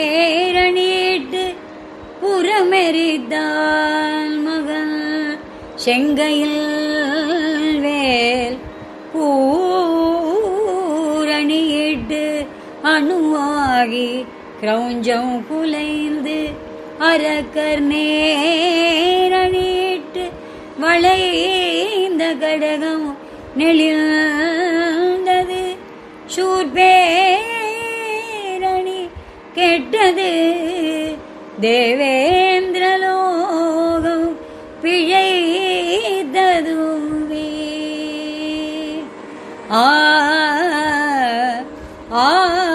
தேரணியிட்டு புறமெறித்தான் மகள் செங்கையில் வேல் பூரணியிட்டு அணுவாகி கிரௌஞ்சம் குலைந்து அரக்கர் நேரணியிட்டு வளைந்த கடகம் நெளிந்தது சூர்பே கெட்டது. தேவேந்திரலோகம் பிழைத்ததுவே ஆ ஆ